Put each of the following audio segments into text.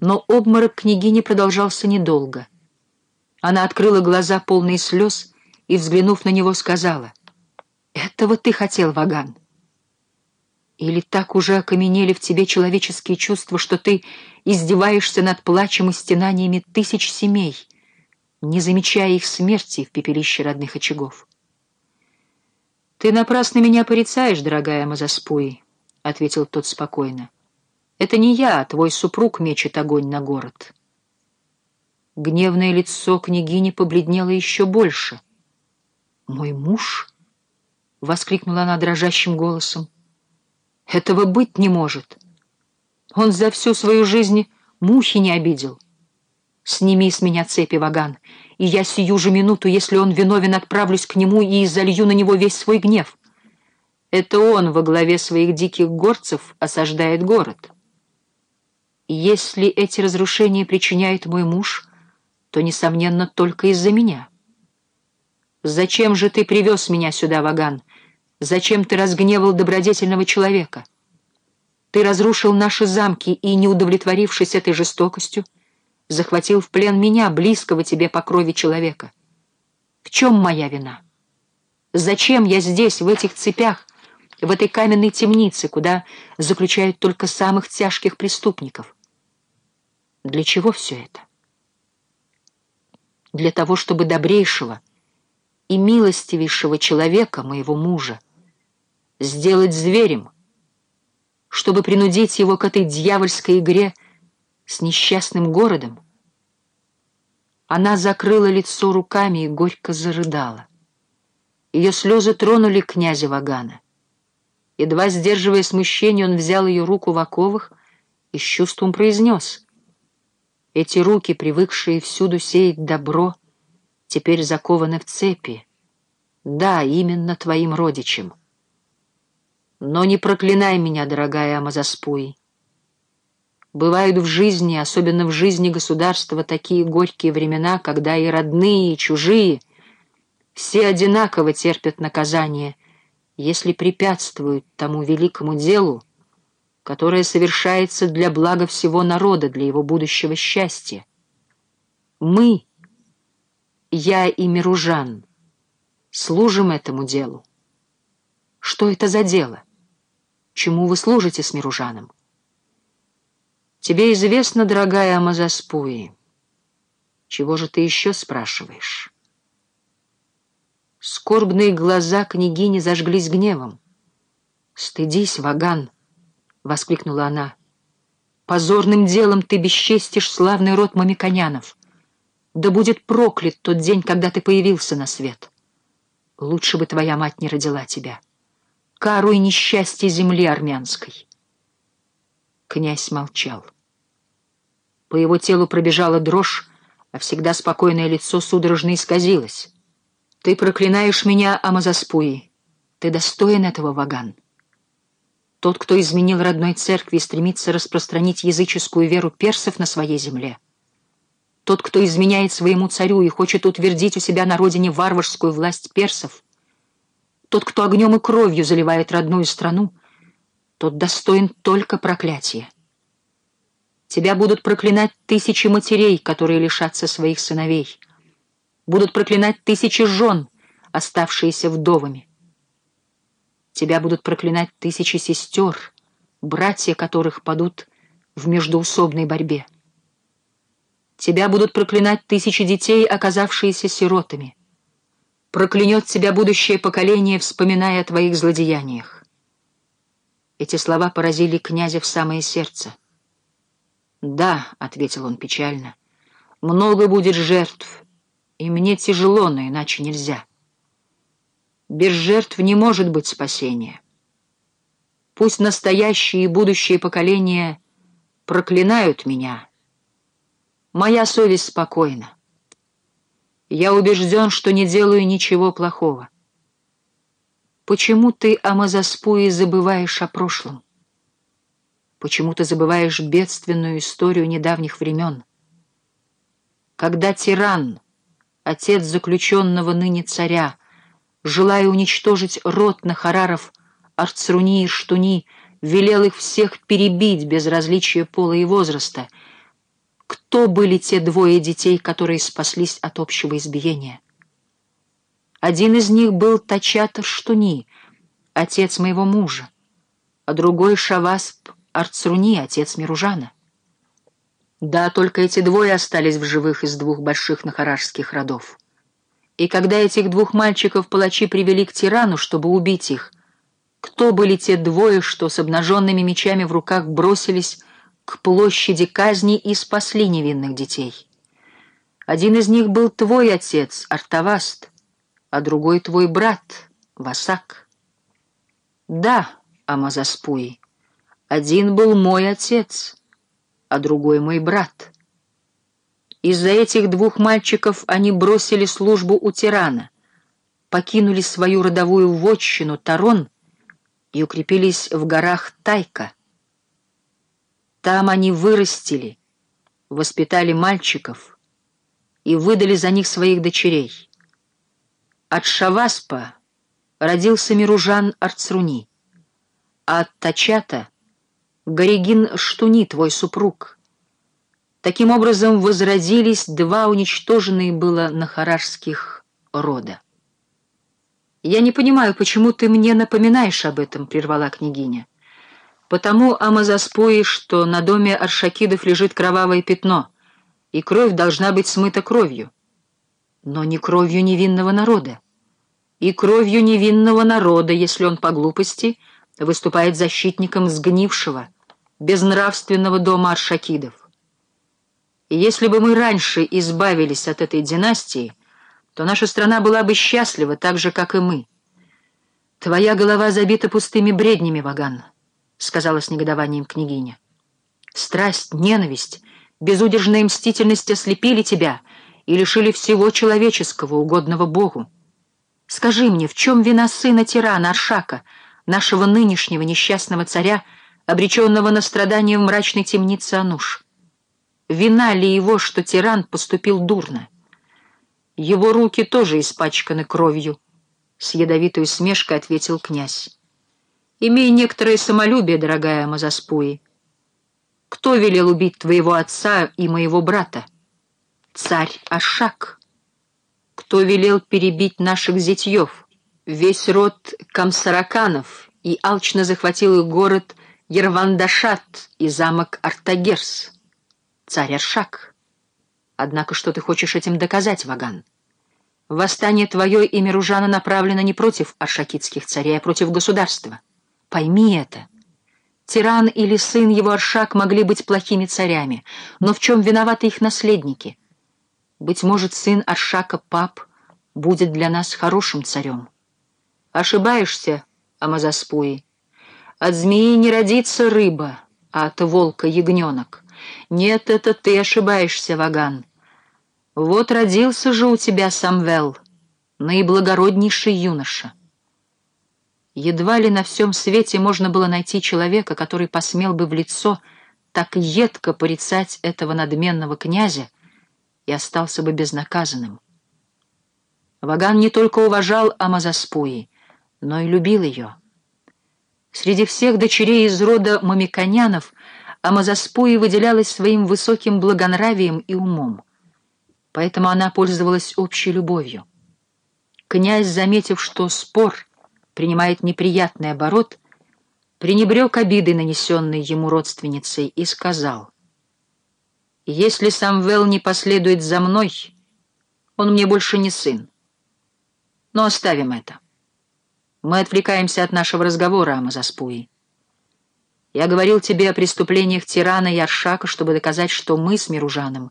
Но обморок княгини продолжался недолго. Она открыла глаза, полные слез, и, взглянув на него, сказала, «Этого ты хотел, Ваган? Или так уже окаменели в тебе человеческие чувства, что ты издеваешься над плачем и стенаниями тысяч семей, не замечая их смерти в пепелище родных очагов?» «Ты напрасно меня порицаешь, дорогая Мазаспуи», — ответил тот спокойно. «Это не я, а твой супруг мечет огонь на город». Гневное лицо княгини побледнело еще больше. «Мой муж?» — воскликнула она дрожащим голосом. «Этого быть не может. Он за всю свою жизнь мухи не обидел. Сними с меня цепи, Ваган, и я сию же минуту, если он виновен, отправлюсь к нему и залью на него весь свой гнев. Это он во главе своих диких горцев осаждает город. Если эти разрушения причиняет мой муж, то, несомненно, только из-за меня. Зачем же ты привез меня сюда, Ваган? Зачем ты разгневал добродетельного человека? Ты разрушил наши замки и, не удовлетворившись этой жестокостью, захватил в плен меня, близкого тебе по крови человека. В чем моя вина? Зачем я здесь, в этих цепях, в этой каменной темнице, куда заключают только самых тяжких преступников? Для чего все это? Для того, чтобы добрейшего и милостивейшего человека, моего мужа, сделать зверем, чтобы принудить его к этой дьявольской игре — с несчастным городом. Она закрыла лицо руками и горько зарыдала. Ее слезы тронули князя Вагана. Едва сдерживая смущение, он взял ее руку в оковах и с чувством произнес. Эти руки, привыкшие всюду сеять добро, теперь закованы в цепи. Да, именно твоим родичам. Но не проклинай меня, дорогая Амазаспуи. Бывают в жизни, особенно в жизни государства, такие горькие времена, когда и родные, и чужие все одинаково терпят наказание, если препятствуют тому великому делу, которое совершается для блага всего народа, для его будущего счастья. Мы, я и Миружан, служим этому делу. Что это за дело? Чему вы служите с Миружаном? Тебе известно, дорогая Амазаспуи. Чего же ты еще спрашиваешь? Скорбные глаза княгини зажглись гневом. «Стыдись, Ваган!» — воскликнула она. «Позорным делом ты бесчестишь славный род мамиконянов. Да будет проклят тот день, когда ты появился на свет. Лучше бы твоя мать не родила тебя. Кару и несчастье земли армянской». Князь молчал. По его телу пробежала дрожь, а всегда спокойное лицо судорожно исказилось. «Ты проклинаешь меня, Амазаспуи. Ты достоин этого, Ваган. Тот, кто изменил родной церкви и стремится распространить языческую веру персов на своей земле. Тот, кто изменяет своему царю и хочет утвердить у себя на родине варварскую власть персов. Тот, кто огнем и кровью заливает родную страну, тот достоин только проклятия. Тебя будут проклинать тысячи матерей, которые лишатся своих сыновей. Будут проклинать тысячи жен, оставшиеся вдовами. Тебя будут проклинать тысячи сестер, братья которых падут в междоусобной борьбе. Тебя будут проклинать тысячи детей, оказавшиеся сиротами. Проклянет тебя будущее поколение, вспоминая о твоих злодеяниях. Эти слова поразили князя в самое сердце. «Да», — ответил он печально, — «много будет жертв, и мне тяжело, но иначе нельзя. Без жертв не может быть спасения. Пусть настоящие и будущие поколения проклинают меня. Моя совесть спокойна. Я убежден, что не делаю ничего плохого. Почему ты, Амазаспуи, забываешь о прошлом? Почему ты забываешь бедственную историю недавних времен? Когда тиран, отец заключенного ныне царя, желая уничтожить род Нахараров, Арцруни и Штуни, велел их всех перебить без различия пола и возраста, кто были те двое детей, которые спаслись от общего избиения. Один из них был Тачата Штуни, отец моего мужа, а другой — Шавасп Арцруни, отец Миружана. Да, только эти двое остались в живых из двух больших нахаражских родов. И когда этих двух мальчиков палачи привели к тирану, чтобы убить их, кто были те двое, что с обнаженными мечами в руках бросились к площади казни и спасли невинных детей? Один из них был твой отец, Артаваст, а другой твой брат, Васак. Да, Амазаспуи, один был мой отец, а другой мой брат. Из-за этих двух мальчиков они бросили службу у тирана, покинули свою родовую вотчину Тарон и укрепились в горах Тайка. Там они вырастили, воспитали мальчиков и выдали за них своих дочерей. От Шаваспа родился Миружан Арцруни, а от Тачата — Горегин Штуни, твой супруг. Таким образом возродились два уничтоженные было нахаражских рода. «Я не понимаю, почему ты мне напоминаешь об этом», — прервала княгиня. «Потому, Амазаспои, что на доме Аршакидов лежит кровавое пятно, и кровь должна быть смыта кровью. Но не кровью невинного народа. И кровью невинного народа, если он по глупости выступает защитником сгнившего, безнравственного дома Аршакидов. И если бы мы раньше избавились от этой династии, то наша страна была бы счастлива, так же, как и мы. «Твоя голова забита пустыми бреднями, Ваган», — сказала с негодованием княгиня. «Страсть, ненависть, безудержная мстительность ослепили тебя и лишили всего человеческого, угодного Богу. Скажи мне, в чем вина сына тирана Аршака, нашего нынешнего несчастного царя, обреченного на страдания в мрачной темнице Ануш? Вина ли его, что тиран поступил дурно?» Его руки тоже испачканы кровью, — с ядовитой усмешкой ответил князь. Имей некоторое самолюбие, дорогая Мазаспуи. Кто велел убить твоего отца и моего брата? Царь Ашак. Кто велел перебить наших зятьев? Весь род Камсараканов и алчно захватил их город Ервандашат и замок Артагерс. Царь Ашак. Однако что ты хочешь этим доказать, Ваган? Восстание твое и Миружана направлено не против аршакитских царей, а против государства. Пойми это. Тиран или сын его Аршак могли быть плохими царями, но в чем виноваты их наследники? Быть может, сын Аршака, пап, будет для нас хорошим царем. Ошибаешься, Амазаспуи. От змеи не родится рыба, а от волка — ягненок. Нет, это ты ошибаешься, Ваган. Вот родился же у тебя Самвел, наиблагороднейший юноша. Едва ли на всем свете можно было найти человека, который посмел бы в лицо так едко порицать этого надменного князя и остался бы безнаказанным. Ваган не только уважал Амазаспуи, но и любил ее. Среди всех дочерей из рода мамиконянов Амазаспуи выделялась своим высоким благонравием и умом поэтому она пользовалась общей любовью. Князь, заметив, что спор принимает неприятный оборот, пренебрег обидой, нанесенной ему родственницей, и сказал, «Если Самвел не последует за мной, он мне больше не сын. Но оставим это. Мы отвлекаемся от нашего разговора, Амазаспуи. Я говорил тебе о преступлениях тирана и Аршака, чтобы доказать, что мы с Миружаном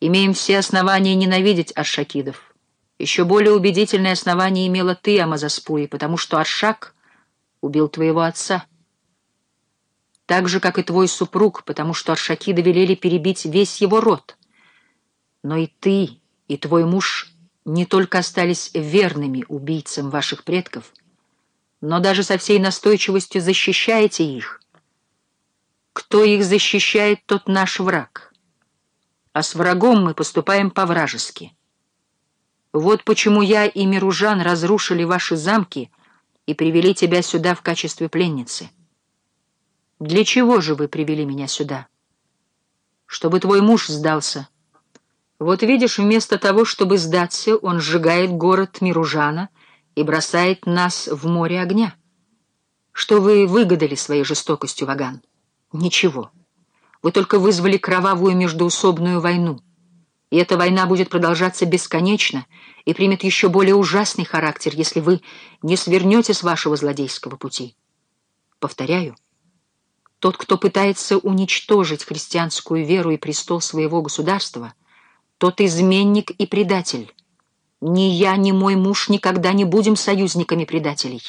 имеем все основания ненавидеть аршакидов. Еще более убедительное основание имела ты, Амазаспуи, потому что Аршак убил твоего отца. Так же, как и твой супруг, потому что Аршакиды велели перебить весь его род. Но и ты, и твой муж не только остались верными убийцам ваших предков, но даже со всей настойчивостью защищаете их. Кто их защищает, тот наш враг» а с врагом мы поступаем по-вражески. Вот почему я и Миружан разрушили ваши замки и привели тебя сюда в качестве пленницы. Для чего же вы привели меня сюда? чтобы твой муж сдался. Вот видишь, вместо того, чтобы сдаться, он сжигает город Миружана и бросает нас в море огня. Что вы выгадали своей жестокостью, Ваган? Ничего. Вы только вызвали кровавую междоусобную войну. И эта война будет продолжаться бесконечно и примет еще более ужасный характер, если вы не свернете с вашего злодейского пути. Повторяю, тот, кто пытается уничтожить христианскую веру и престол своего государства, тот изменник и предатель. Ни я, ни мой муж никогда не будем союзниками предателей.